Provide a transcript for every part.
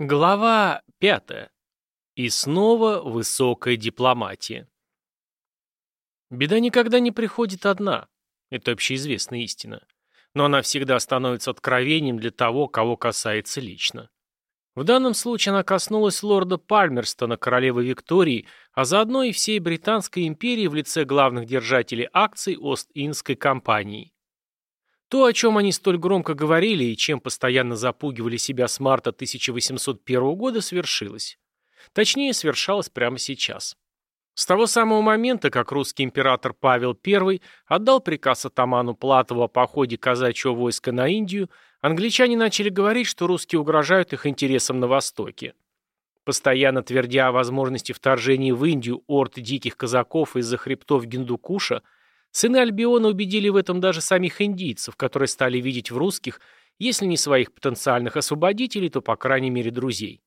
Глава пятая. И снова высокая дипломатия. Беда никогда не приходит одна. Это общеизвестная истина. Но она всегда становится откровением для того, кого касается лично. В данном случае она коснулась лорда Пальмерстона, королевы Виктории, а заодно и всей Британской империи в лице главных держателей акций Ост-Индской компании. То, о чем они столь громко говорили и чем постоянно запугивали себя с марта 1801 года, свершилось. Точнее, свершалось прямо сейчас. С того самого момента, как русский император Павел I отдал приказ атаману Платову о походе казачьего войска на Индию, англичане начали говорить, что русские угрожают их интересам на Востоке. Постоянно твердя о возможности вторжения в Индию орд диких казаков из-за хребтов Гиндукуша – Сыны Альбиона убедили в этом даже самих индийцев, которые стали видеть в русских, если не своих потенциальных освободителей, то, по крайней мере, друзей.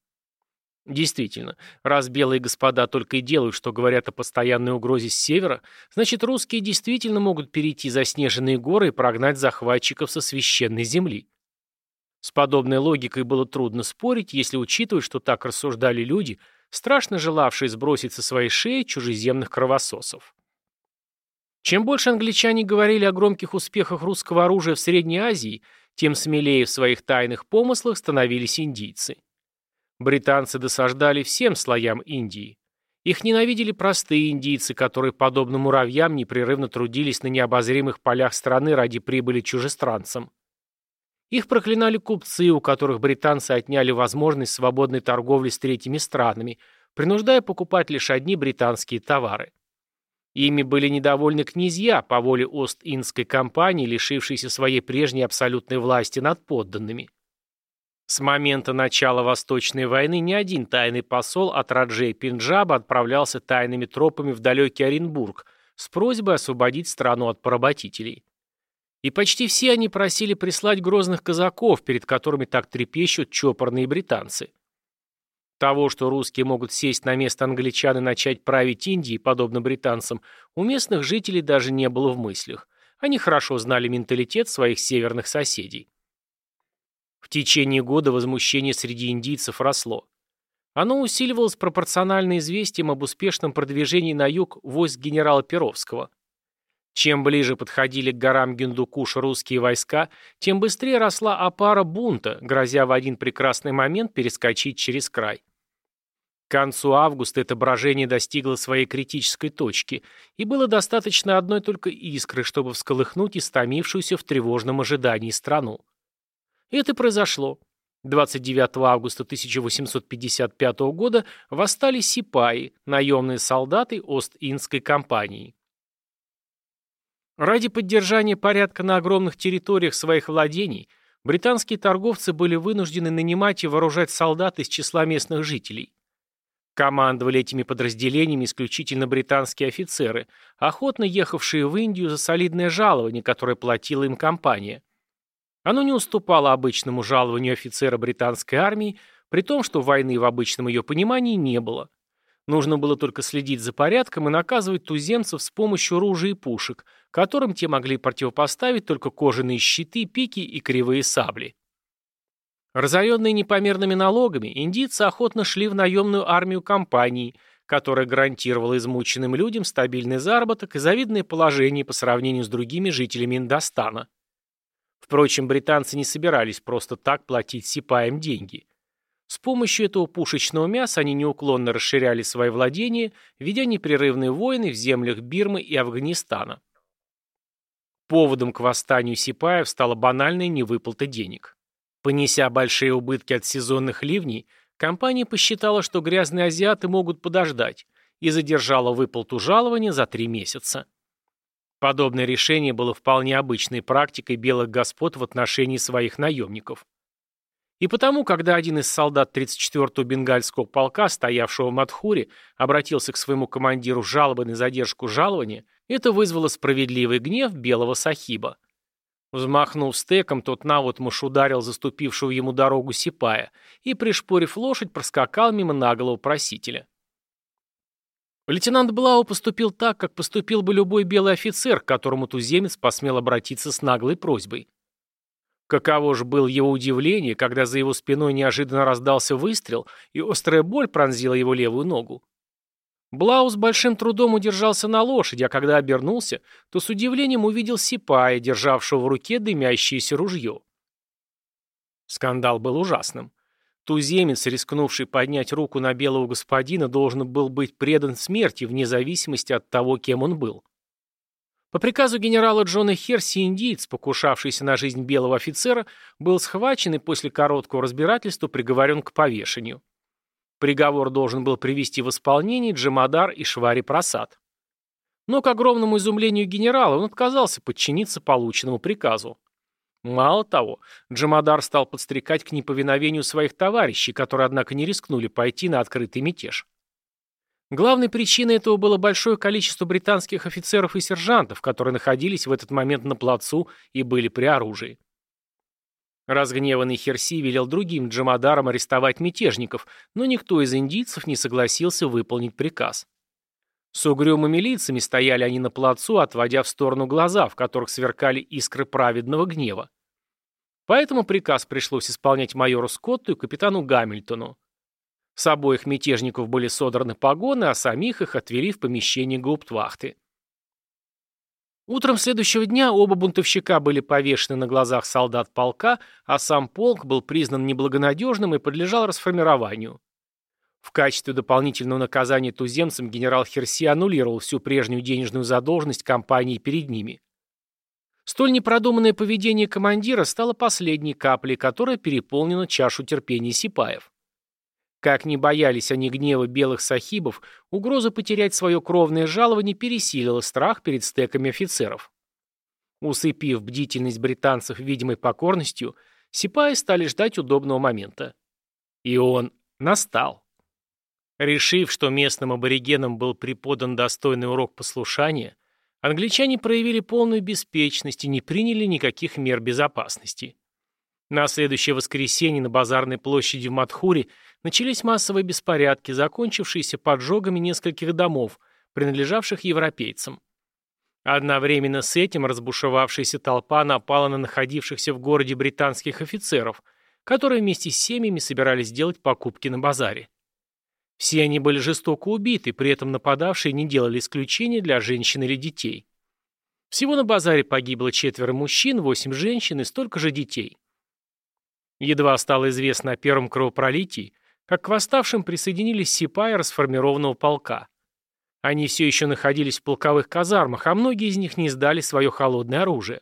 Действительно, раз белые господа только и делают, что говорят о постоянной угрозе с севера, значит, русские действительно могут перейти за снежные горы и прогнать захватчиков со священной земли. С подобной логикой было трудно спорить, если учитывать, что так рассуждали люди, страшно желавшие сбросить со своей шеи чужеземных кровососов. Чем больше англичане говорили о громких успехах русского оружия в Средней Азии, тем смелее в своих тайных помыслах становились индийцы. Британцы досаждали всем слоям Индии. Их ненавидели простые индийцы, которые, подобно муравьям, непрерывно трудились на необозримых полях страны ради прибыли чужестранцам. Их проклинали купцы, у которых британцы отняли возможность свободной торговли с третьими странами, принуждая покупать лишь одни британские товары. Ими были недовольны князья по воле Ост-Индской компании, лишившейся своей прежней абсолютной власти над подданными. С момента начала Восточной войны ни один тайный посол от Раджей Пинджаба отправлялся тайными тропами в далекий Оренбург с просьбой освободить страну от поработителей. И почти все они просили прислать грозных казаков, перед которыми так трепещут чопорные британцы. Того, что русские могут сесть на место англичан и начать править Индией, подобно британцам, у местных жителей даже не было в мыслях. Они хорошо знали менталитет своих северных соседей. В течение года возмущение среди индийцев росло. Оно усиливалось пропорционально известиям об успешном продвижении на юг войск генерала Перовского. Чем ближе подходили к горам Гиндукуш русские войска, тем быстрее росла опара бунта, грозя в один прекрасный момент перескочить через край. К концу августа это брожение достигло своей критической точки, и было достаточно одной только искры, чтобы всколыхнуть истомившуюся в тревожном ожидании страну. И это произошло. 29 августа 1855 года восстали сипаи, наемные солдаты Ост-Индской компании. Ради поддержания порядка на огромных территориях своих владений британские торговцы были вынуждены нанимать и вооружать солдат из числа местных жителей. Командовали этими подразделениями исключительно британские офицеры, охотно ехавшие в Индию за солидное жалование, которое платила им компания. Оно не уступало обычному жалованию офицера британской армии, при том, что войны в обычном ее понимании не было. Нужно было только следить за порядком и наказывать туземцев с помощью ружей и пушек, которым те могли противопоставить только кожаные щиты, пики и кривые сабли. Разоренные непомерными налогами, индийцы охотно шли в наемную армию компании, которая гарантировала измученным людям стабильный заработок и завидное положение по сравнению с другими жителями Индостана. Впрочем, британцы не собирались просто так платить сипаем деньги. С помощью этого пушечного мяса они неуклонно расширяли свои владения, ведя непрерывные войны в землях Бирмы и Афганистана. Поводом к восстанию сипаев стала банальная невыплата денег. Понеся большие убытки от сезонных ливней, компания посчитала, что грязные азиаты могут подождать, и задержала выплату жалования за три месяца. Подобное решение было вполне обычной практикой белых господ в отношении своих наемников. И потому, когда один из солдат 34-го бенгальского полка, стоявшего в Мадхуре, обратился к своему командиру с жалобой на задержку жалования, это вызвало справедливый гнев белого сахиба. Взмахнув стеком, тот наводмуш ударил заступившего ему дорогу сипая и, пришпорив лошадь, проскакал мимо наглого просителя. Лейтенант Блау поступил так, как поступил бы любой белый офицер, к которому туземец посмел обратиться с наглой просьбой. Каково же было его удивление, когда за его спиной неожиданно раздался выстрел, и острая боль пронзила его левую ногу. Блаус большим трудом удержался на лошади, а когда обернулся, то с удивлением увидел Сипая, державшего в руке дымящееся ружье. Скандал был ужасным. Туземец, рискнувший поднять руку на белого господина, должен был быть предан смерти вне зависимости от того, кем он был. По приказу генерала Джона Херси индиец, покушавшийся на жизнь белого офицера, был схвачен и после короткого разбирательства приговорен к повешению. Приговор должен был привести в исполнение Джамадар и Швари Прасад. Но, к огромному изумлению генерала, он отказался подчиниться полученному приказу. Мало того, Джамадар стал подстрекать к неповиновению своих товарищей, которые, однако, не рискнули пойти на открытый мятеж. Главной причиной этого было большое количество британских офицеров и сержантов, которые находились в этот момент на плацу и были при оружии. Разгневанный Херси велел другим джамадарам арестовать мятежников, но никто из индийцев не согласился выполнить приказ. С угрюмыми лицами стояли они на плацу, отводя в сторону глаза, в которых сверкали искры праведного гнева. Поэтому приказ пришлось исполнять майору Скотту и капитану Гамильтону. С обоих мятежников были содраны погоны, а самих их отвели в помещение гауптвахты. Утром следующего дня оба бунтовщика были повешены на глазах солдат полка, а сам полк был признан неблагонадежным и подлежал расформированию. В качестве дополнительного наказания туземцам генерал Херси аннулировал всю прежнюю денежную задолженность компании перед ними. Столь непродуманное поведение командира стало последней каплей, которая переполнила чашу терпения сипаев. Как ни боялись они гнева белых сахибов, угроза потерять свое кровное жалование пересилила страх перед стеками офицеров. Усыпив бдительность британцев видимой покорностью, сипаи стали ждать удобного момента. И он настал. Решив, что местным аборигенам был преподан достойный урок послушания, англичане проявили полную беспечность и не приняли никаких мер безопасности. На следующее воскресенье на базарной площади в Матхуре начались массовые беспорядки, закончившиеся поджогами нескольких домов, принадлежавших европейцам. Одновременно с этим разбушевавшаяся толпа напала на находившихся в городе британских офицеров, которые вместе с семьями собирались делать покупки на базаре. Все они были жестоко убиты, при этом нападавшие не делали исключения для женщин или детей. Всего на базаре погибло четверо мужчин, восемь женщин и столько же детей. Едва стало известно о первом кровопролитии, как к восставшим присоединились сипаи расформированного полка. Они все еще находились в полковых казармах, а многие из них не сдали свое холодное оружие.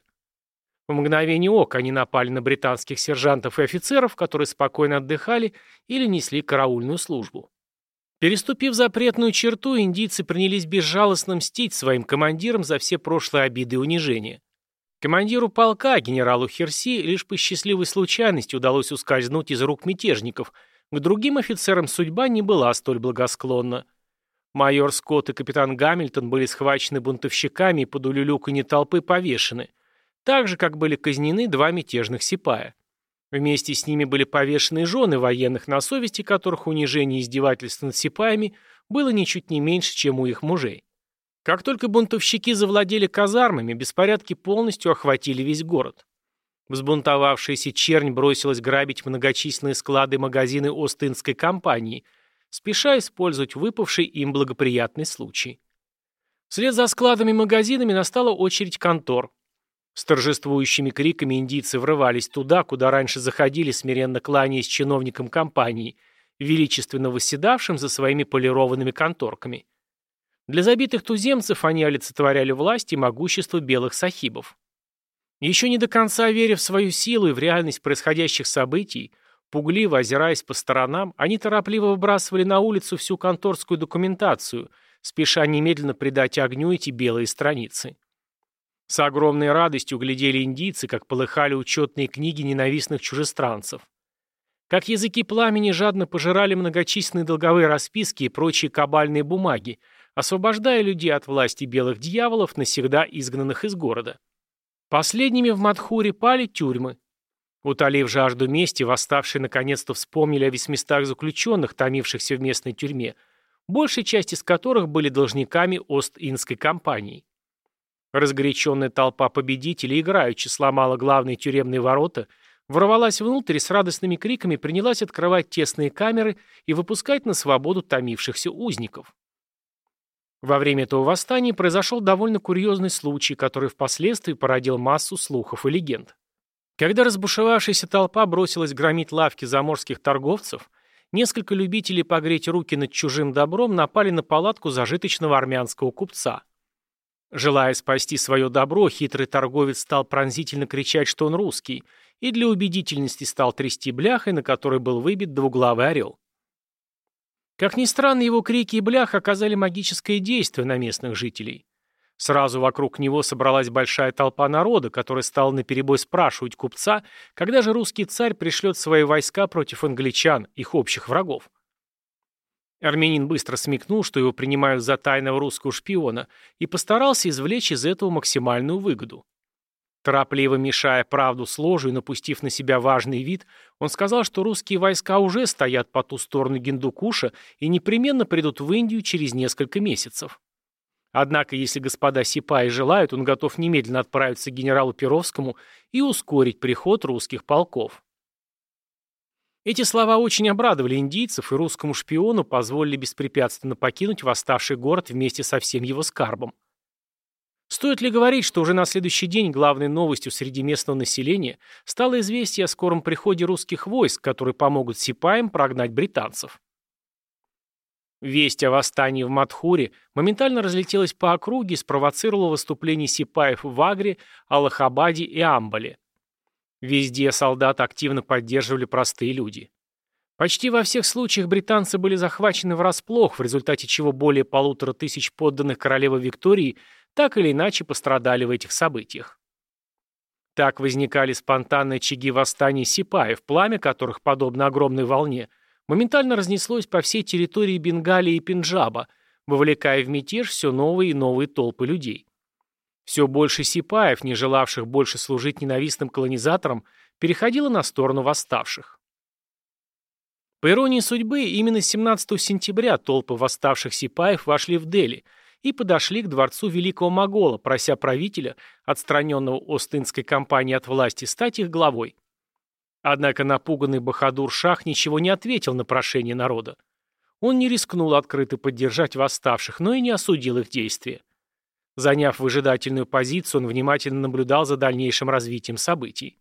В мгновение ока они напали на британских сержантов и офицеров, которые спокойно отдыхали или несли караульную службу. Переступив запретную черту, индийцы принялись безжалостно мстить своим командирам за все прошлые обиды и унижения. Командиру полка, генералу Херси, лишь по счастливой случайности удалось ускользнуть из рук мятежников. К другим офицерам судьба не была столь благосклонна. Майор Скотт и капитан Гамильтон были схвачены бунтовщиками и под улюлюканье толпы повешены, так же, как были казнены два мятежных сипая. Вместе с ними были повешены жены военных, на совести которых унижение и издевательство над сипаями было ничуть не меньше, чем у их мужей. Как только бунтовщики завладели казармами, беспорядки полностью охватили весь город. Взбунтовавшаяся чернь бросилась грабить многочисленные склады и магазины Остинской компании, спеша использовать выпавший им благоприятный случай. Вслед за складами и магазинами настала очередь контор. С торжествующими криками индийцы врывались туда, куда раньше заходили, смиренно кланяясь чиновникам компании, величественно восседавшим за своими полированными конторками. Для забитых туземцев они олицетворяли власть и могущество белых сахибов. Еще не до конца веря в свою силу и в реальность происходящих событий, пугливо озираясь по сторонам, они торопливо выбрасывали на улицу всю конторскую документацию, спеша немедленно придать огню эти белые страницы. С огромной радостью глядели индийцы, как полыхали учетные книги ненавистных чужестранцев. Как языки пламени жадно пожирали многочисленные долговые расписки и прочие кабальные бумаги, освобождая людей от власти белых дьяволов, навсегда изгнанных из города. Последними в Мадхуре пали тюрьмы. Утолив жажду мести, восставшие наконец-то вспомнили о восьмистах заключенных, томившихся в местной тюрьме, большей часть из которых были должниками Ост-Индской компании. Разгоряченная толпа победителей играючи сломала главные тюремные ворота ворвалась внутрь и с радостными криками принялась открывать тесные камеры и выпускать на свободу томившихся узников. Во время этого восстания произошел довольно курьезный случай, который впоследствии породил массу слухов и легенд. Когда разбушевавшаяся толпа бросилась громить лавки заморских торговцев, несколько любителей погреть руки над чужим добром напали на палатку зажиточного армянского купца. Желая спасти свое добро, хитрый торговец стал пронзительно кричать, что он русский, и для убедительности стал трясти бляхой, на которой был выбит двуглавый орел. Как ни странно, его крики и блях оказали магическое действие на местных жителей. Сразу вокруг него собралась большая толпа народа, которая стала наперебой спрашивать купца, когда же русский царь пришлет свои войска против англичан, их общих врагов. Армянин быстро смекнул, что его принимают за тайного русского шпиона, и постарался извлечь из этого максимальную выгоду. Торопливо мешая правду с ложью и напустив на себя важный вид, он сказал, что русские войска уже стоят по ту сторону Гиндукуша и непременно придут в Индию через несколько месяцев. Однако, если господа Сипаи желают, он готов немедленно отправиться к генералу Перовскому и ускорить приход русских полков. Эти слова очень обрадовали индийцев, и русскому шпиону позволили беспрепятственно покинуть восставший город вместе со всем его скарбом. Стоит ли говорить, что уже на следующий день главной новостью среди местного населения стало известие о скором приходе русских войск, которые помогут сипаям прогнать британцев? Весть о восстании в Мадхуре моментально разлетелась по округе и спровоцировала выступление сипаев в Агре, Аллахабаде и Амбале. Везде солдат активно поддерживали простые люди. Почти во всех случаях британцы были захвачены врасплох, в результате чего более полутора тысяч подданных королевы Виктории так или иначе пострадали в этих событиях. Так возникали спонтанные очаги восстания сипаев, пламя которых, подобно огромной волне, моментально разнеслось по всей территории Бенгалии и Пенджаба, вовлекая в мятеж все новые и новые толпы людей. Все больше сипаев, не желавших больше служить ненавистным колонизаторам, переходило на сторону восставших. По иронии судьбы, именно 17 сентября толпы восставших сипаев вошли в Дели – и подошли к дворцу великого могола, прося правителя, отстраненного Остинской компанией от власти, стать их главой. Однако напуганный Бахадур-шах ничего не ответил на прошение народа. Он не рискнул открыто поддержать восставших, но и не осудил их действия. Заняв выжидательную позицию, он внимательно наблюдал за дальнейшим развитием событий.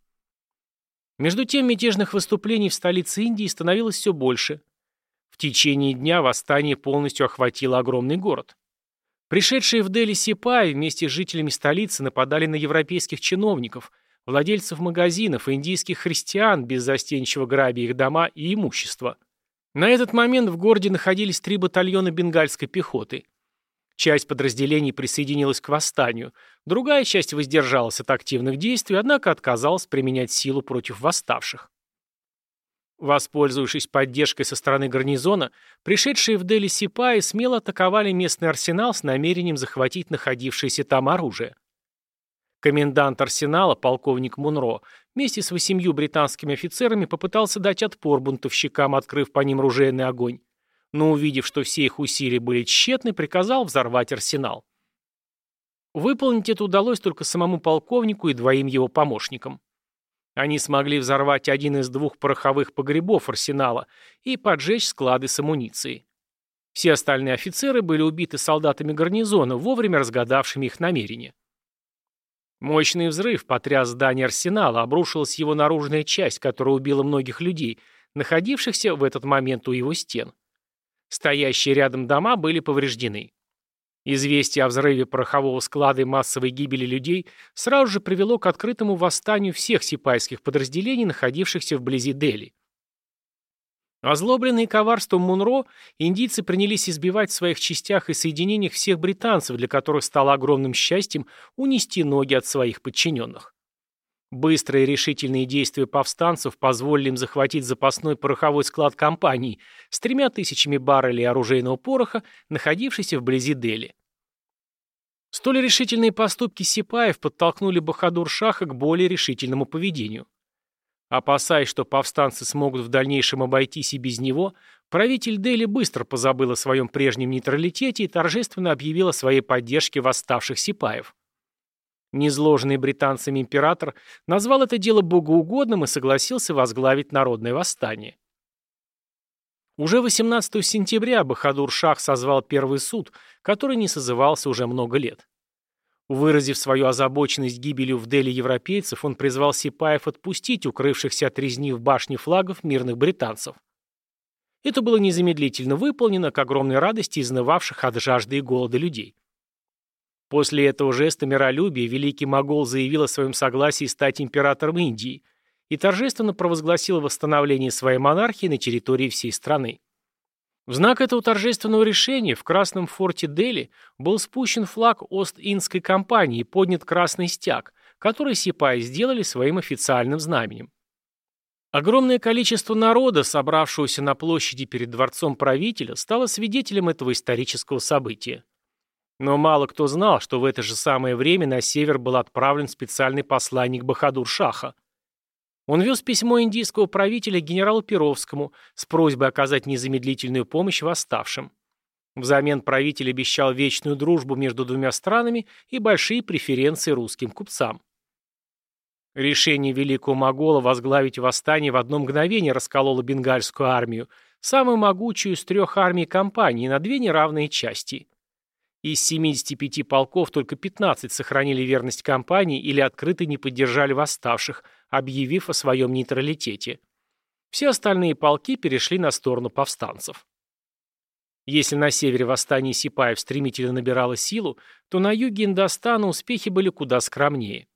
Между тем мятежных выступлений в столице Индии становилось все больше. В течение дня восстание полностью охватило огромный город. Пришедшие в Дели сипаи вместе с жителями столицы нападали на европейских чиновников, владельцев магазинов и индийских христиан, беззастенчиво грабя их дома и имущество. На этот момент в городе находились три батальона бенгальской пехоты. Часть подразделений присоединилась к восстанию, другая часть воздержалась от активных действий, однако отказалась применять силу против восставших. Воспользовавшись поддержкой со стороны гарнизона, пришедшие в Дели сипаи смело атаковали местный арсенал с намерением захватить находившееся там оружие. Комендант арсенала, полковник Мунро, вместе с восемью британскими офицерами попытался дать отпор бунтовщикам, открыв по ним ружейный огонь, но увидев, что все их усилия были тщетны, приказал взорвать арсенал. Выполнить это удалось только самому полковнику и двоим его помощникам. Они смогли взорвать один из двух пороховых погребов арсенала и поджечь склады с амуницией. Все остальные офицеры были убиты солдатами гарнизона, вовремя разгадавшими их намерения. Мощный взрыв потряс здание арсенала, обрушилась его наружная часть, которая убила многих людей, находившихся в этот момент у его стен. Стоящие рядом дома были повреждены. Известие о взрыве порохового склада и массовой гибели людей сразу же привело к открытому восстанию всех сипайских подразделений, находившихся вблизи Дели. Озлобленные коварством Мунро, индийцы принялись избивать в своих частях и соединениях всех британцев, для которых стало огромным счастьем унести ноги от своих подчиненных. Быстрые решительные действия повстанцев позволили им захватить запасной пороховой склад компании с тремя тысячами баррелей оружейного пороха, находившийся вблизи Дели. Столь решительные поступки Сипаев подтолкнули Бахадур-Шаха к более решительному поведению. Опасаясь, что повстанцы смогут в дальнейшем обойтись и без него, правитель Дели быстро позабыл о своем прежнем нейтралитете и торжественно объявил о своей поддержке восставших Сипаев. Незложенный британцами император назвал это дело богоугодным и согласился возглавить народное восстание. Уже 18 сентября Бахадур-Шах созвал первый суд, который не созывался уже много лет. Выразив свою озабоченность гибелью в Дели европейцев, он призвал Сипаев отпустить укрывшихся от резни в башне флагов мирных британцев. Это было незамедлительно выполнено к огромной радости изнывавших от жажды и голода людей. После этого жеста миролюбия великий могол заявил о своем согласии стать императором Индии и торжественно провозгласил восстановление своей монархии на территории всей страны. В знак этого торжественного решения в Красном форте Дели был спущен флаг Ост-Индской компании и поднят красный стяг, который сипаи сделали своим официальным знаменем. Огромное количество народа, собравшегося на площади перед дворцом правителя, стало свидетелем этого исторического события. Но мало кто знал, что в это же самое время на север был отправлен специальный посланник Бахадур-Шаха. Он вез письмо индийского правителя генералу Перовскому с просьбой оказать незамедлительную помощь восставшим. Взамен правитель обещал вечную дружбу между двумя странами и большие преференции русским купцам. Решение великого могола возглавить восстание в одно мгновение раскололо бенгальскую армию, самую могучую из трех армий компании, на две неравные части. Из 75 полков только 15 сохранили верность компании или открыто не поддержали восставших, объявив о своем нейтралитете. Все остальные полки перешли на сторону повстанцев. Если на севере восстание Сипаев стремительно набирало силу, то на юге Индостана успехи были куда скромнее.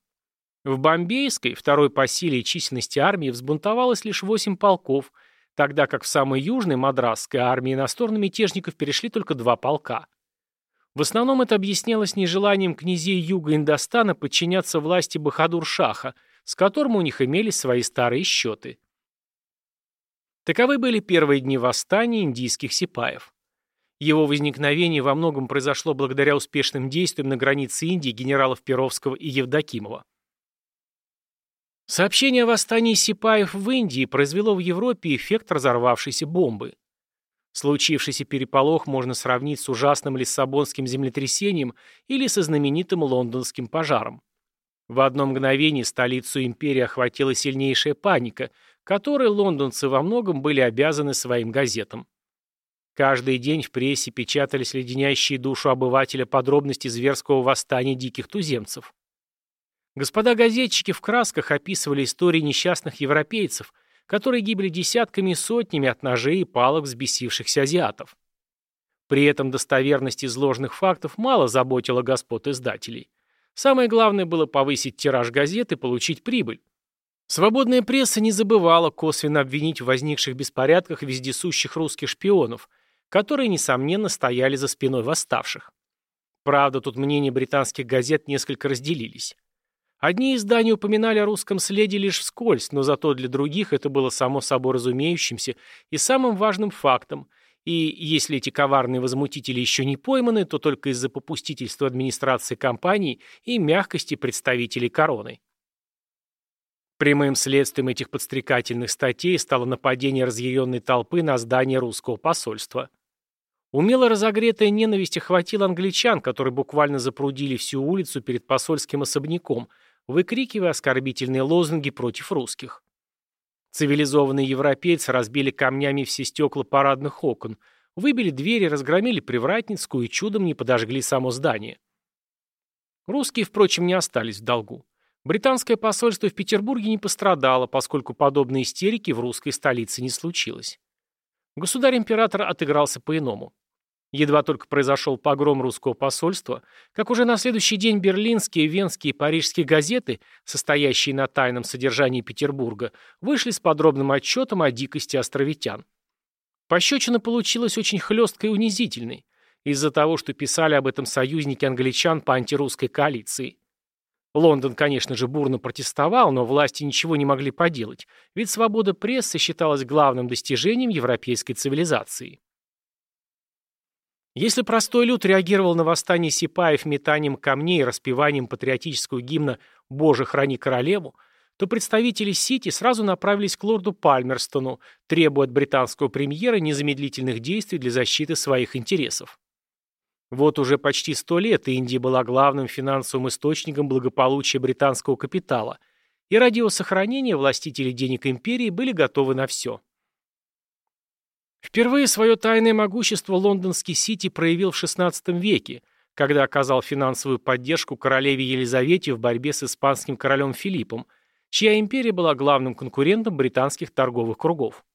В Бомбейской, второй по силе и численности армии, взбунтовалось лишь 8 полков, тогда как в самой южной Мадрасской армии на сторону мятежников перешли только два полка. В основном это объяснялось нежеланием князей юга Индостана подчиняться власти Бахадур-Шаха, с которым у них имелись свои старые счеты. Таковы были первые дни восстания индийских сипаев. Его возникновение во многом произошло благодаря успешным действиям на границе Индии генералов Перовского и Евдокимова. Сообщение о восстании сипаев в Индии произвело в Европе эффект разорвавшейся бомбы. Случившийся переполох можно сравнить с ужасным лиссабонским землетрясением или со знаменитым лондонским пожаром. В одно мгновение столицу империи охватила сильнейшая паника, которой лондонцы во многом были обязаны своим газетам. Каждый день в прессе печатались леденящие душу обывателя подробности зверского восстания диких туземцев. Господа газетчики в красках описывали истории несчастных европейцев – которые гибли десятками и сотнями от ножей и палок взбесившихся азиатов. При этом достоверность изложенных фактов мало заботила господ издателей. Самое главное было повысить тираж газет и получить прибыль. Свободная пресса не забывала косвенно обвинить в возникших беспорядках вездесущих русских шпионов, которые, несомненно, стояли за спиной восставших. Правда, тут мнения британских газет несколько разделились. Одни издания упоминали о русском следе лишь вскользь, но зато для других это было само собой разумеющимся и самым важным фактом, и если эти коварные возмутители еще не пойманы, то только из-за попустительства администрации компании и мягкости представителей короны. Прямым следствием этих подстрекательных статей стало нападение разъяренной толпы на здание русского посольства. Умело разогретая ненависть охватила англичан, которые буквально запрудили всю улицу перед посольским особняком – выкрикивая оскорбительные лозунги против русских. Цивилизованные европейцы разбили камнями все стекла парадных окон, выбили двери, разгромили Привратницкую и чудом не подожгли само здание. Русские, впрочем, не остались в долгу. Британское посольство в Петербурге не пострадало, поскольку подобной истерики в русской столице не случилось. Государь-император отыгрался по-иному. Едва только произошел погром русского посольства, как уже на следующий день берлинские, венские и парижские газеты, состоящие на тайном содержании Петербурга, вышли с подробным отчетом о дикости островитян. Пощечина получилась очень хлесткой и унизительной, из-за того, что писали об этом союзники англичан по антирусской коалиции. Лондон, конечно же, бурно протестовал, но власти ничего не могли поделать, ведь свобода прессы считалась главным достижением европейской цивилизации. Если простой люд реагировал на восстание сипаев метанием камней и распеванием патриотического гимна «Боже, храни королеву», то представители Сити сразу направились к лорду Пальмерстону, требуя от британского премьера незамедлительных действий для защиты своих интересов. Вот уже почти сто лет Индия была главным финансовым источником благополучия британского капитала, и ради его сохранения властители денег империи были готовы на все. Впервые свое тайное могущество лондонский Сити проявил в XVI веке, когда оказал финансовую поддержку королеве Елизавете в борьбе с испанским королем Филиппом, чья империя была главным конкурентом британских торговых кругов.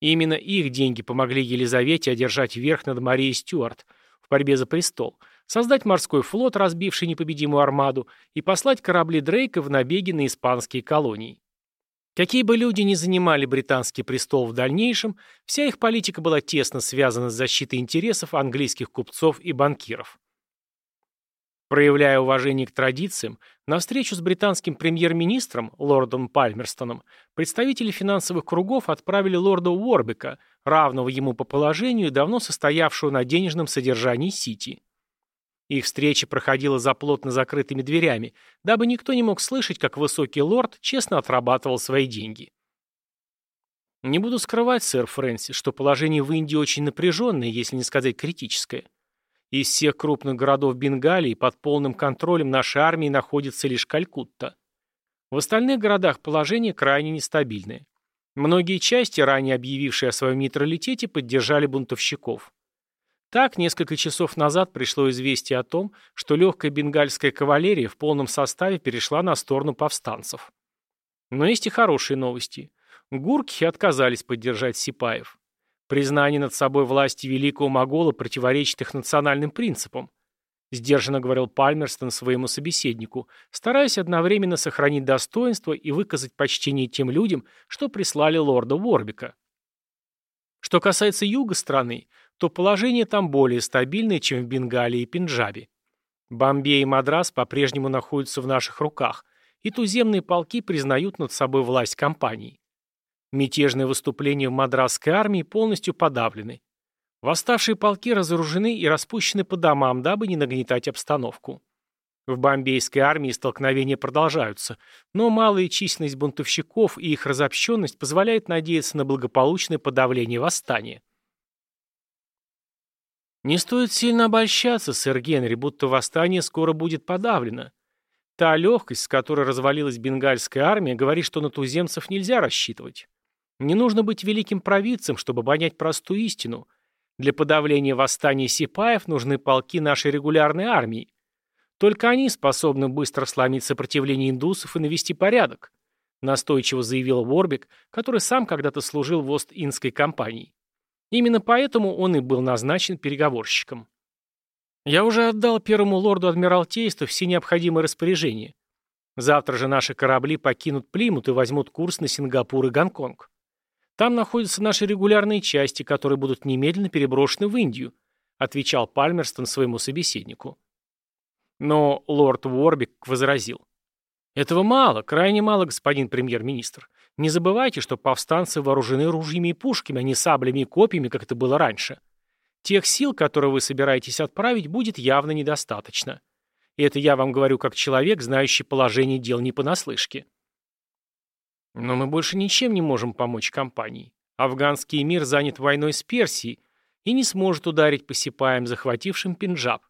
Именно их деньги помогли Елизавете одержать верх над Марией Стюарт – борьбе за престол, создать морской флот, разбивший непобедимую армаду, и послать корабли Дрейка в набеги на испанские колонии. Какие бы люди ни занимали британский престол в дальнейшем, вся их политика была тесно связана с защитой интересов английских купцов и банкиров. Проявляя уважение к традициям, на встречу с британским премьер-министром, лордом Пальмерстоном, представители финансовых кругов отправили лорда Уорбека, равного ему по положению и давно состоявшего на денежном содержании Сити. Их встреча проходила за плотно закрытыми дверями, дабы никто не мог слышать, как высокий лорд честно отрабатывал свои деньги. Не буду скрывать, сэр Фрэнсис, что положение в Индии очень напряженное, если не сказать критическое. Из всех крупных городов Бенгалии под полным контролем нашей армии находится лишь Калькутта. В остальных городах положение крайне нестабильное. Многие части, ранее объявившие о своем нейтралитете, поддержали бунтовщиков. Так, несколько часов назад пришло известие о том, что легкая бенгальская кавалерия в полном составе перешла на сторону повстанцев. Но есть и хорошие новости. Гуркхи отказались поддержать Сипаев. Признание над собой власти великого могола противоречит их национальным принципам. Сдержанно говорил Пальмерстон своему собеседнику, стараясь одновременно сохранить достоинство и выказать почтение тем людям, что прислали лорда Ворбика. Что касается юга страны, то положение там более стабильное, чем в Бенгалии и Пенджабе. Бомбей и Мадрас по-прежнему находятся в наших руках, и туземные полки признают над собой власть компании. Мятежные выступления в мадрасской армии полностью подавлены. Восставшие полки разоружены и распущены по домам, дабы не нагнетать обстановку. В бомбейской армии столкновения продолжаются, но малая численность бунтовщиков и их разобщенность позволяет надеяться на благополучное подавление восстания. Не стоит сильно обольщаться, сэр Генри, будто восстание скоро будет подавлено. Та легкость, с которой развалилась бенгальская армия, говорит, что на туземцев нельзя рассчитывать. Не нужно быть великим провидцем, чтобы понять простую истину. Для подавления восстания сипаев нужны полки нашей регулярной армии. Только они способны быстро сломить сопротивление индусов и навести порядок, настойчиво заявил Ворбик, который сам когда-то служил в Ост-Индской компании. Именно поэтому он и был назначен переговорщиком. Я уже отдал первому лорду Адмиралтейства все необходимые распоряжения. Завтра же наши корабли покинут Плимут и возьмут курс на Сингапур и Гонконг. Там находятся наши регулярные части, которые будут немедленно переброшены в Индию», отвечал Пальмерстон своему собеседнику. Но лорд Уорбик возразил. «Этого мало, крайне мало, господин премьер-министр. Не забывайте, что повстанцы вооружены ружьями и пушками, а не саблями и копьями, как это было раньше. Тех сил, которые вы собираетесь отправить, будет явно недостаточно. И это я вам говорю как человек, знающий положение дел не понаслышке. Но мы больше ничем не можем помочь компании. Афганский мир занят войной с Персией и не сможет ударить по сипаям, захватившим Пенджаб.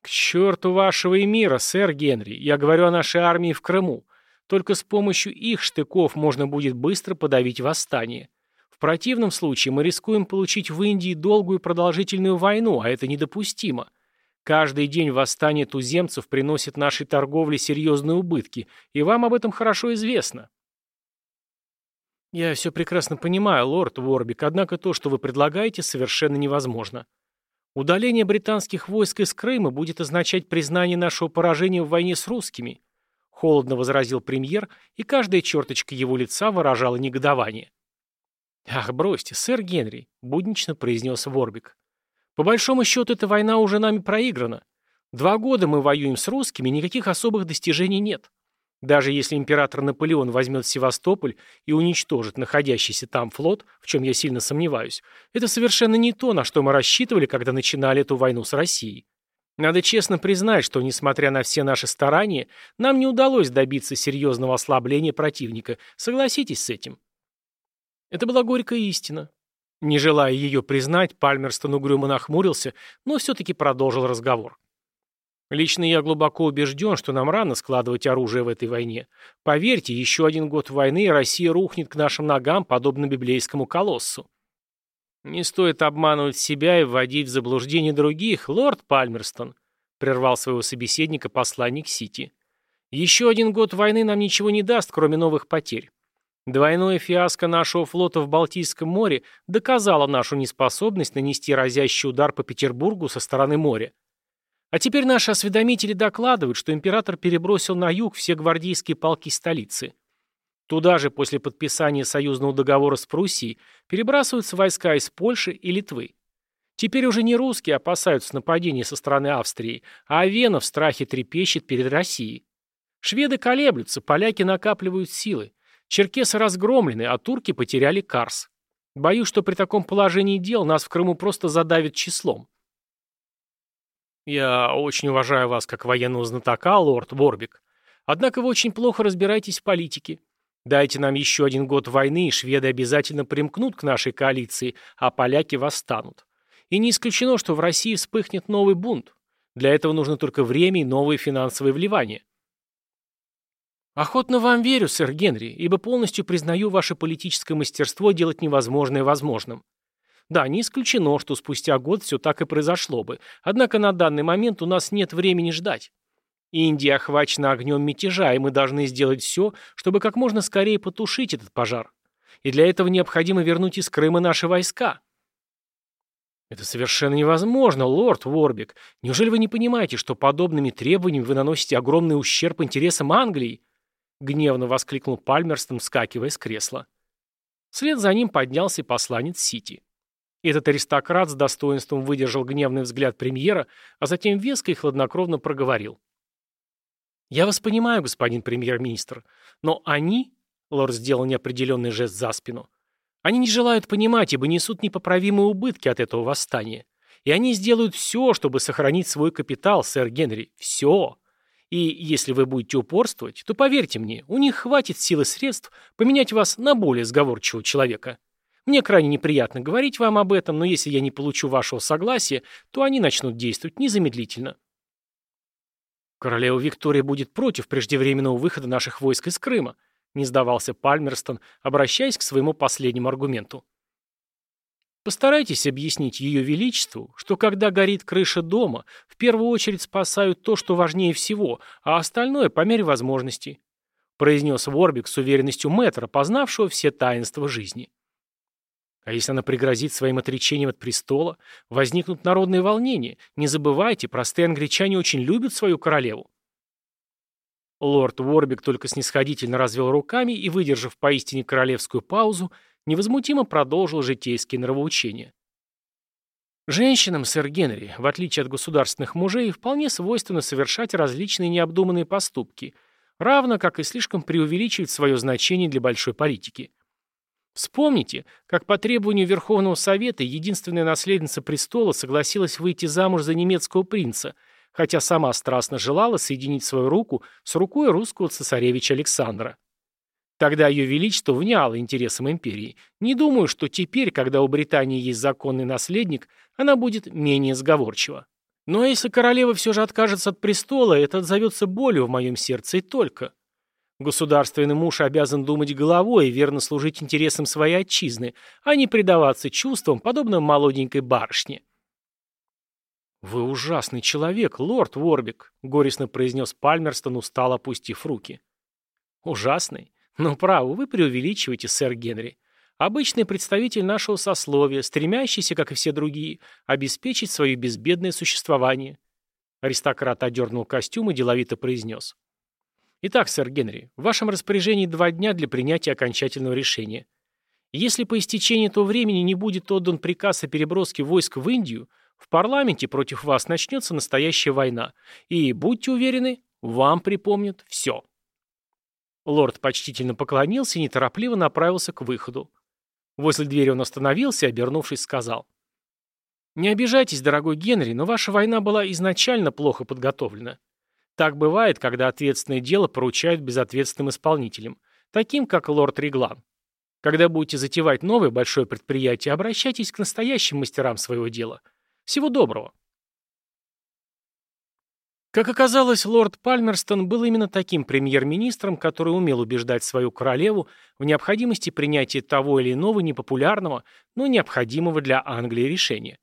К черту вашего эмира, сэр Генри, я говорю о нашей армии в Крыму. Только с помощью их штыков можно будет быстро подавить восстание. В противном случае мы рискуем получить в Индии долгую и продолжительную войну, а это недопустимо. Каждый день восстание туземцев приносит нашей торговле серьезные убытки, и вам об этом хорошо известно. «Я все прекрасно понимаю, лорд Ворбик, однако то, что вы предлагаете, совершенно невозможно. Удаление британских войск из Крыма будет означать признание нашего поражения в войне с русскими», холодно возразил премьер, и каждая черточка его лица выражала негодование. «Ах, бросьте, сэр Генри», — буднично произнес Ворбик. «По большому счету, эта война уже нами проиграна. Два года мы воюем с русскими, никаких особых достижений нет. Даже если император Наполеон возьмет Севастополь и уничтожит находящийся там флот, в чем я сильно сомневаюсь, это совершенно не то, на что мы рассчитывали, когда начинали эту войну с Россией. Надо честно признать, что, несмотря на все наши старания, нам не удалось добиться серьезного ослабления противника. Согласитесь с этим. Это была горькая истина. Не желая ее признать, Пальмерстон угрюмо нахмурился, но все-таки продолжил разговор. Лично я глубоко убежден, что нам рано складывать оружие в этой войне. Поверьте, еще один год войны, и Россия рухнет к нашим ногам, подобно библейскому колоссу. Не стоит обманывать себя и вводить в заблуждение других, лорд Пальмерстон, прервал своего собеседника посланник Сити. Еще один год войны нам ничего не даст, кроме новых потерь. Двойное фиаско нашего флота в Балтийском море доказало нашу неспособность нанести разящий удар по Петербургу со стороны моря. А теперь наши осведомители докладывают, что император перебросил на юг все гвардейские полки столицы. Туда же, после подписания союзного договора с Пруссией, перебрасываются войска из Польши и Литвы. Теперь уже не русские опасаются нападения со стороны Австрии, а Вена в страхе трепещет перед Россией. Шведы колеблются, поляки накапливают силы. Черкесы разгромлены, а турки потеряли Карс. Боюсь, что при таком положении дел нас в Крыму просто задавят числом. «Я очень уважаю вас как военного знатока, лорд Ворбик. Однако вы очень плохо разбираетесь в политике. Дайте нам еще один год войны, и шведы обязательно примкнут к нашей коалиции, а поляки восстанут. И не исключено, что в России вспыхнет новый бунт. Для этого нужно только время и новые финансовые вливания». «Охотно вам верю, сэр Генри, ибо полностью признаю ваше политическое мастерство делать невозможное возможным. Да, не исключено, что спустя год все так и произошло бы. Однако на данный момент у нас нет времени ждать. Индия охвачена огнем мятежа, и мы должны сделать все, чтобы как можно скорее потушить этот пожар. И для этого необходимо вернуть из Крыма наши войска. Это совершенно невозможно, лорд Ворбик. Неужели вы не понимаете, что подобными требованиями вы наносите огромный ущерб интересам Англии? Гневно воскликнул Пальмерстон, вскакивая с кресла. Вслед за ним поднялся посланец Сити. Этот аристократ с достоинством выдержал гневный взгляд премьера, а затем веско и хладнокровно проговорил. «Я вас понимаю, господин премьер-министр, но они...» — лорд сделал неопределенный жест за спину. «Они не желают понимать, ибо несут непоправимые убытки от этого восстания. И они сделают все, чтобы сохранить свой капитал, сэр Генри. Все. И если вы будете упорствовать, то поверьте мне, у них хватит сил и средств поменять вас на более сговорчивого человека». Мне крайне неприятно говорить вам об этом, но если я не получу вашего согласия, то они начнут действовать незамедлительно. Королева Виктория будет против преждевременного выхода наших войск из Крыма, не сдавался Пальмерстон, обращаясь к своему последнему аргументу. Постарайтесь объяснить Ее Величеству, что когда горит крыша дома, в первую очередь спасают то, что важнее всего, а остальное по мере возможностей, произнес Ворбик с уверенностью мэтра, познавшего все таинства жизни. А если она пригрозит своим отречением от престола, возникнут народные волнения. Не забывайте, простые англичане очень любят свою королеву. Лорд Ворбик только снисходительно развел руками и, выдержав поистине королевскую паузу, невозмутимо продолжил житейские нравоучения. Женщинам, сэр Генри, в отличие от государственных мужей, вполне свойственно совершать различные необдуманные поступки, равно как и слишком преувеличивать свое значение для большой политики. Вспомните, как по требованию Верховного Совета единственная наследница престола согласилась выйти замуж за немецкого принца, хотя сама страстно желала соединить свою руку с рукой русского цесаревича Александра. Тогда ее величество вняло интересам империи. Не думаю, что теперь, когда у Британии есть законный наследник, она будет менее сговорчива. Но если королева все же откажется от престола, это отзовется болью в моем сердце и только. Государственный муж обязан думать головой и верно служить интересам своей отчизны, а не предаваться чувствам, подобно молоденькой барышне. «Вы ужасный человек, лорд Ворбик», — горестно произнес Пальмерстон, устало опустив руки. «Ужасный? Ну, право, вы преувеличиваете, сэр Генри. Обычный представитель нашего сословия, стремящийся, как и все другие, обеспечить свое безбедное существование». Аристократ одернул костюм и деловито произнес. — Итак, сэр Генри, в вашем распоряжении два дня для принятия окончательного решения. Если по истечении этого времени не будет отдан приказ о переброске войск в Индию, в парламенте против вас начнется настоящая война. И, будьте уверены, вам припомнят все. Лорд почтительно поклонился и неторопливо направился к выходу. Возле двери он остановился и, обернувшись, сказал. «Не обижайтесь, дорогой Генри, но ваша война была изначально плохо подготовлена. Так бывает, когда ответственное дело поручают безответственным исполнителям, таким как лорд Реглан. Когда будете затевать новое большое предприятие, обращайтесь к настоящим мастерам своего дела. Всего доброго. Как оказалось, лорд Пальмерстон был именно таким премьер-министром, который умел убеждать свою королеву в необходимости принятия того или иного непопулярного, но необходимого для Англии решения.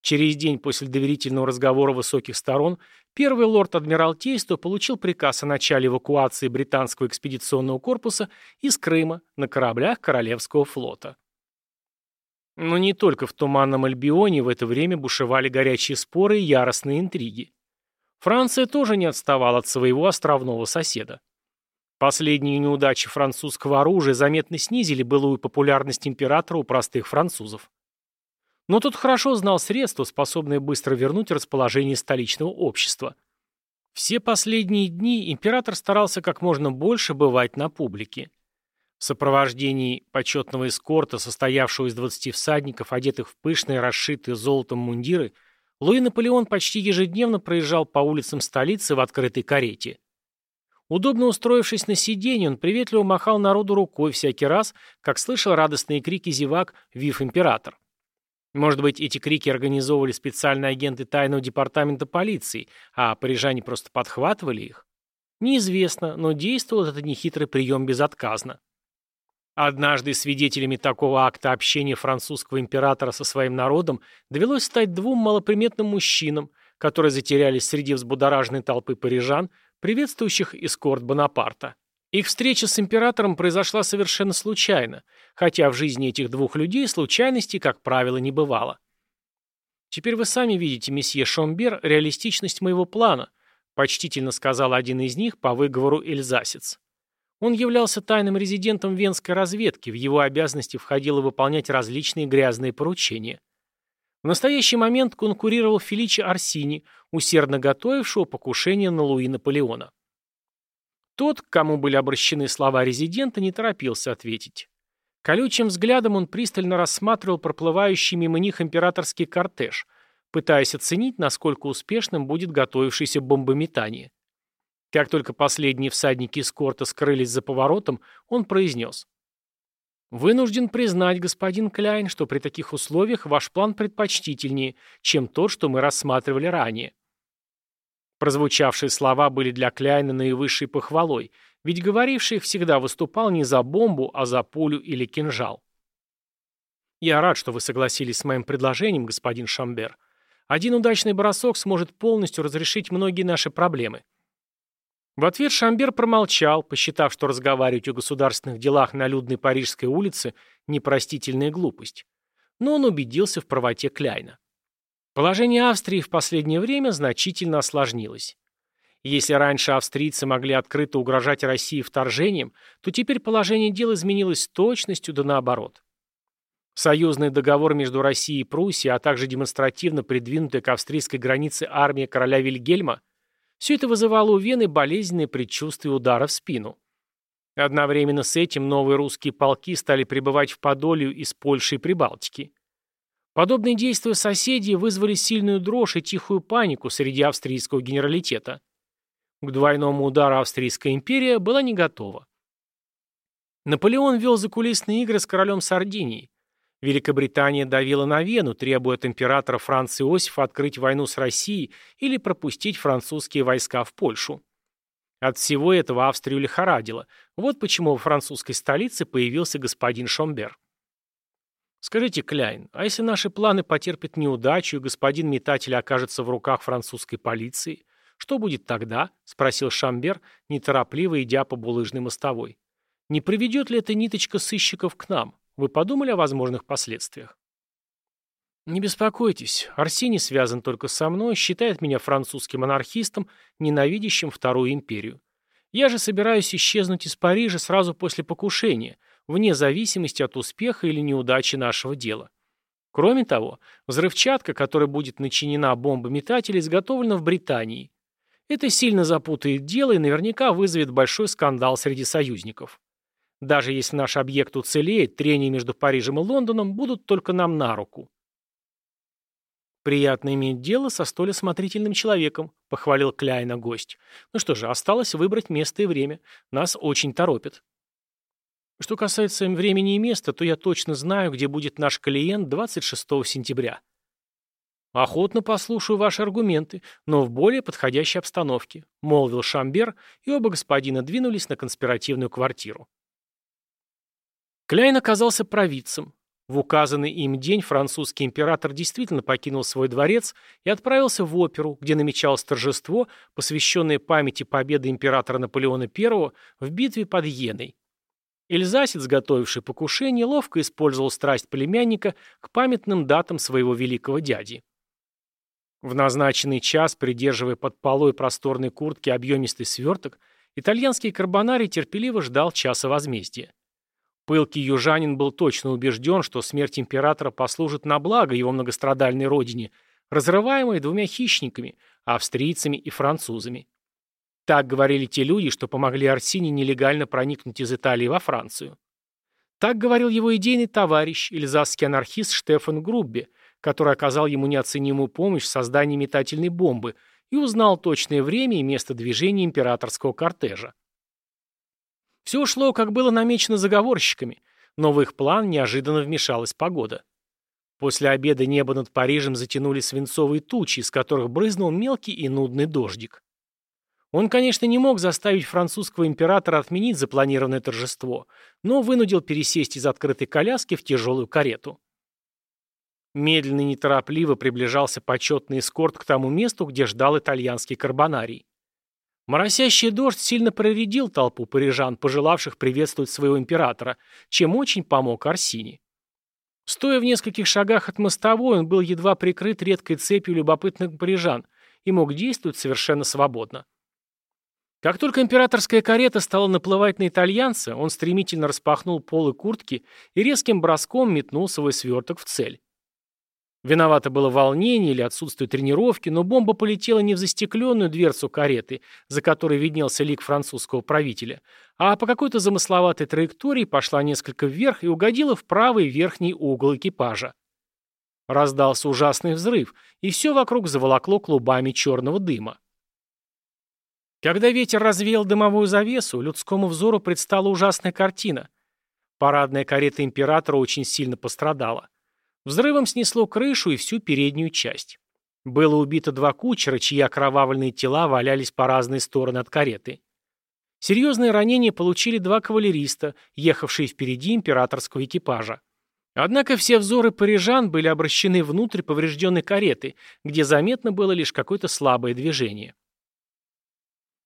Через день после доверительного разговора высоких сторон первый лорд Адмиралтейства получил приказ о начале эвакуации британского экспедиционного корпуса из Крыма на кораблях Королевского флота. Но не только в Туманном Альбионе в это время бушевали горячие споры и яростные интриги. Франция тоже не отставала от своего островного соседа. Последние неудачи французского оружия заметно снизили былую популярность императора у простых французов. Но тот хорошо знал средства, способные быстро вернуть расположение столичного общества. Все последние дни император старался как можно больше бывать на публике. В сопровождении почетного эскорта, состоявшего из 20 всадников, одетых в пышные, расшитые золотом мундиры, Луи Наполеон почти ежедневно проезжал по улицам столицы в открытой карете. Удобно устроившись на сиденье, он приветливо махал народу рукой всякий раз, как слышал радостные крики зевак «Вив император!». Может быть, эти крики организовывали специальные агенты тайного департамента полиции, а парижане просто подхватывали их? Неизвестно, но действовал этот нехитрый прием безотказно. Однажды свидетелями такого акта общения французского императора со своим народом довелось стать двум малоприметным мужчинам, которые затерялись среди взбудораженной толпы парижан, приветствующих эскорт Бонапарта. Их встреча с императором произошла совершенно случайно, хотя в жизни этих двух людей случайностей, как правило, не бывало. «Теперь вы сами видите, месье Шомбер, реалистичность моего плана», почтительно сказал один из них по выговору эльзасец. Он являлся тайным резидентом венской разведки, в его обязанности входило выполнять различные грязные поручения. В настоящий момент конкурировал Феличи Арсини, усердно готовившего покушение на Луи Наполеона. Тот, к кому были обращены слова резидента, не торопился ответить. Колючим взглядом он пристально рассматривал проплывающий мимо них императорский кортеж, пытаясь оценить, насколько успешным будет готовившееся бомбометание. Как только последние всадники эскорта скрылись за поворотом, он произнес. «Вынужден признать, господин Кляйн, что при таких условиях ваш план предпочтительнее, чем тот, что мы рассматривали ранее». Прозвучавшие слова были для Кляйна наивысшей похвалой, ведь говоривший всегда выступал не за бомбу, а за пулю или кинжал. «Я рад, что вы согласились с моим предложением, господин Шамбер. Один удачный бросок сможет полностью разрешить многие наши проблемы». В ответ Шамбер промолчал, посчитав, что разговаривать о государственных делах на людной Парижской улице – непростительная глупость. Но он убедился в правоте Кляйна. Положение Австрии в последнее время значительно осложнилось. Если раньше австрийцы могли открыто угрожать России вторжением, то теперь положение дел изменилось точностью да наоборот. Союзный договор между Россией и Пруссией, а также демонстративно придвинутая к австрийской границе армия короля Вильгельма все это вызывало у Вены болезненные предчувствия удара в спину. Одновременно с этим новые русские полки стали прибывать в Подолью из Польши и Прибалтики. Подобные действия соседей вызвали сильную дрожь и тихую панику среди австрийского генералитета. К двойному удару Австрийская империя была не готова. Наполеон вел закулисные игры с королем Сардинии. Великобритания давила на Вену, требуя от императора Франца Иосифа открыть войну с Россией или пропустить французские войска в Польшу. От всего этого Австрию лихорадило. Вот почему во французской столице появился господин Шомбер. Скажите, Кляйн, а если наши планы потерпят неудачу и господин метатель окажется в руках французской полиции, что будет тогда? Спросил Шамбер, неторопливо идя по булыжной мостовой. Не приведет ли эта ниточка сыщиков к нам? Вы подумали о возможных последствиях? Не беспокойтесь, Арсений связан только со мной, считает меня французским анархистом, ненавидящим Вторую империю. Я же собираюсь исчезнуть из Парижа сразу после покушения, вне зависимости от успеха или неудачи нашего дела. Кроме того, взрывчатка, которая будет начинена бомбометателем, изготовлена в Британии. Это сильно запутает дело и наверняка вызовет большой скандал среди союзников. Даже если наш объект уцелеет, трения между Парижем и Лондоном будут только нам на руку. «Приятно иметь дело со столь осмотрительным человеком», — похвалил Кляйна гость. «Ну что же, осталось выбрать место и время. Нас очень торопят». Что касается времени и места, то я точно знаю, где будет наш клиент 26 сентября. Охотно послушаю ваши аргументы, но в более подходящей обстановке, молвил Шамбер, и оба господина двинулись на конспиративную квартиру. Кляйн оказался провидцем. В указанный им день французский император действительно покинул свой дворец и отправился в оперу, где намечалось торжество, посвященное памяти победы императора Наполеона I в битве под Йеной. Эльзасец, готовивший покушение, ловко использовал страсть племянника к памятным датам своего великого дяди. В назначенный час, придерживая под полой просторной куртки объемистый сверток, итальянский карбонарий терпеливо ждал часа возмездия. Пылкий южанин был точно убежден, что смерть императора послужит на благо его многострадальной родине, разрываемой двумя хищниками, австрийцами и французами. Так говорили те люди, что помогли Арсине нелегально проникнуть из Италии во Францию. Так говорил его идейный товарищ, эльзасский анархист Штефан Груббе, который оказал ему неоценимую помощь в создании метательной бомбы и узнал точное время и место движения императорского кортежа. Все шло, как было намечено заговорщиками, но в их план неожиданно вмешалась погода. После обеда небо над Парижем затянули свинцовые тучи, из которых брызнул мелкий и нудный дождик. Он, конечно, не мог заставить французского императора отменить запланированное торжество, но вынудил пересесть из открытой коляски в тяжелую карету. Медленно и неторопливо приближался почетный эскорт к тому месту, где ждал итальянский карбонарий. Моросящий дождь сильно проредил толпу парижан, пожелавших приветствовать своего императора, чем очень помог Арсини. Стоя в нескольких шагах от мостовой, он был едва прикрыт редкой цепью любопытных парижан и мог действовать совершенно свободно. Как только императорская карета стала наплывать на итальянца, он стремительно распахнул полы куртки и резким броском метнул свой сверток в цель. Виновато было волнение или отсутствие тренировки, но бомба полетела не в застекленную дверцу кареты, за которой виднелся лик французского правителя, а по какой-то замысловатой траектории пошла несколько вверх и угодила в правый верхний угол экипажа. Раздался ужасный взрыв, и все вокруг заволокло клубами черного дыма. Когда ветер развеял дымовую завесу, людскому взору предстала ужасная картина. Парадная карета императора очень сильно пострадала. Взрывом снесло крышу и всю переднюю часть. Было убито два кучера, чьи окровавленные тела валялись по разные стороны от кареты. Серьезные ранения получили два кавалериста, ехавшие впереди императорского экипажа. Однако все взоры парижан были обращены внутрь поврежденной кареты, где заметно было лишь какое-то слабое движение.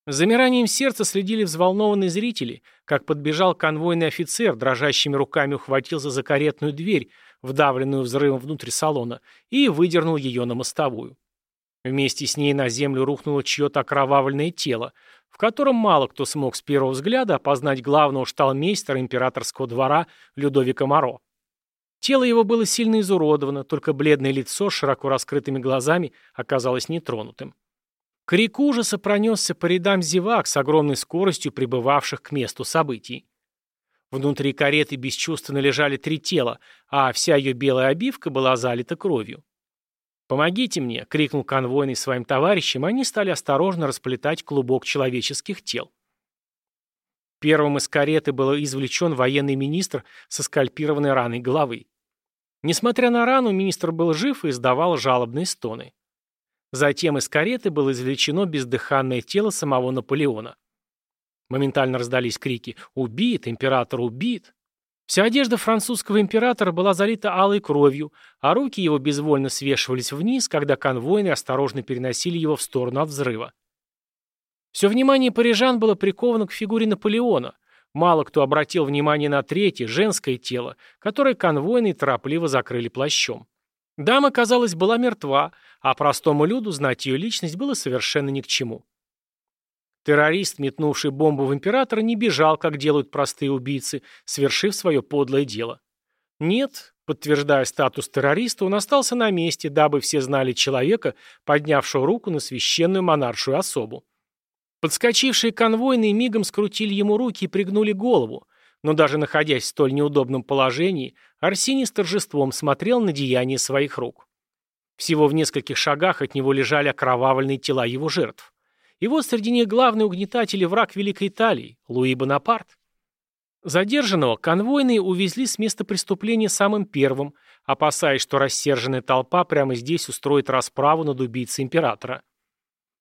Замиранием сердца следили взволнованные зрители, как подбежал конвойный офицер, дрожащими руками ухватился за каретную дверь, вдавленную взрывом внутрь салона, и выдернул ее на мостовую. Вместе с ней на землю рухнуло чье-то окровавленное тело, в котором мало кто смог с первого взгляда опознать главного шталмейстера императорского двора Людовика Моро. Тело его было сильно изуродовано, только бледное лицо с широко раскрытыми глазами оказалось нетронутым. Крик ужаса пронесся по рядам зевак с огромной скоростью прибывавших к месту событий. Внутри кареты бесчувственно лежали три тела, а вся ее белая обивка была залита кровью. «Помогите мне!» — крикнул конвойный своим товарищам, они стали осторожно расплетать клубок человеческих тел. Первым из кареты был извлечен военный министр со скальпированной раной головы. Несмотря на рану, министр был жив и издавал жалобные стоны. Затем из кареты было извлечено бездыханное тело самого Наполеона. Моментально раздались крики «Убит! Император убит!». Вся одежда французского императора была залита алой кровью, а руки его безвольно свешивались вниз, когда конвойны осторожно переносили его в сторону от взрыва. Все внимание парижан было приковано к фигуре Наполеона. Мало кто обратил внимание на третье, женское тело, которое конвойные торопливо закрыли плащом. Дама, казалось, была мертва, а простому люду знать ее личность было совершенно ни к чему. Террорист, метнувший бомбу в императора, не бежал, как делают простые убийцы, свершив свое подлое дело. Нет, подтверждая статус террориста, он остался на месте, дабы все знали человека, поднявшего руку на священную монаршую особу. Подскочившие конвойные мигом скрутили ему руки и пригнули голову, но даже находясь в столь неудобном положении, Арсений с торжеством смотрел на деяния своих рук. Всего в нескольких шагах от него лежали окровавленные тела его жертв. И вот среди них главный угнетатель и враг Великой Италии, Луи Бонапарт. Задержанного конвойные увезли с места преступления самым первым, опасаясь, что рассерженная толпа прямо здесь устроит расправу над убийцей императора.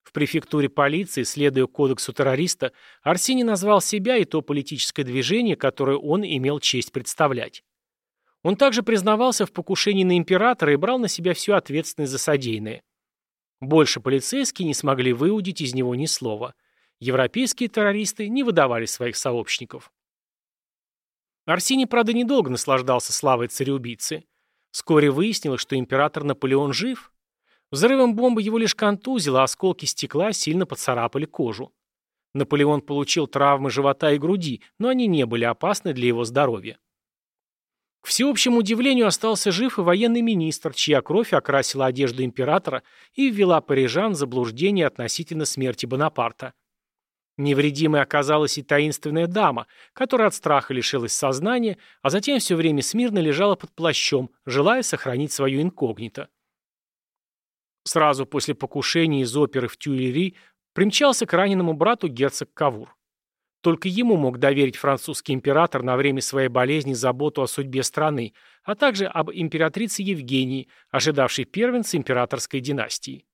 В префектуре полиции, следуя кодексу террориста, Арсений назвал себя и то политическое движение, которое он имел честь представлять. Он также признавался в покушении на императора и брал на себя всю ответственность за содеянное. Больше полицейские не смогли выудить из него ни слова. Европейские террористы не выдавали своих сообщников. Арсений, правда, недолго наслаждался славой цареубийцы. Вскоре выяснилось, что император Наполеон жив. Взрывом бомбы его лишь контузило, а осколки стекла сильно поцарапали кожу. Наполеон получил травмы живота и груди, но они не были опасны для его здоровья. К всеобщему удивлению остался жив и военный министр, чья кровь окрасила одежду императора и ввела парижан в заблуждение относительно смерти Бонапарта. Невредимой оказалась и таинственная дама, которая от страха лишилась сознания, а затем все время смирно лежала под плащом, желая сохранить свое инкогнито. Сразу после покушения из оперы в Тюильри примчался к раненому брату герцог Кавур. Только ему мог доверить французский император на время своей болезни заботу о судьбе страны, а также об императрице Евгении, ожидавшей первенца императорской династии.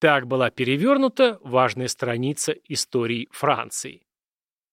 Так была перевернута важная страница истории Франции.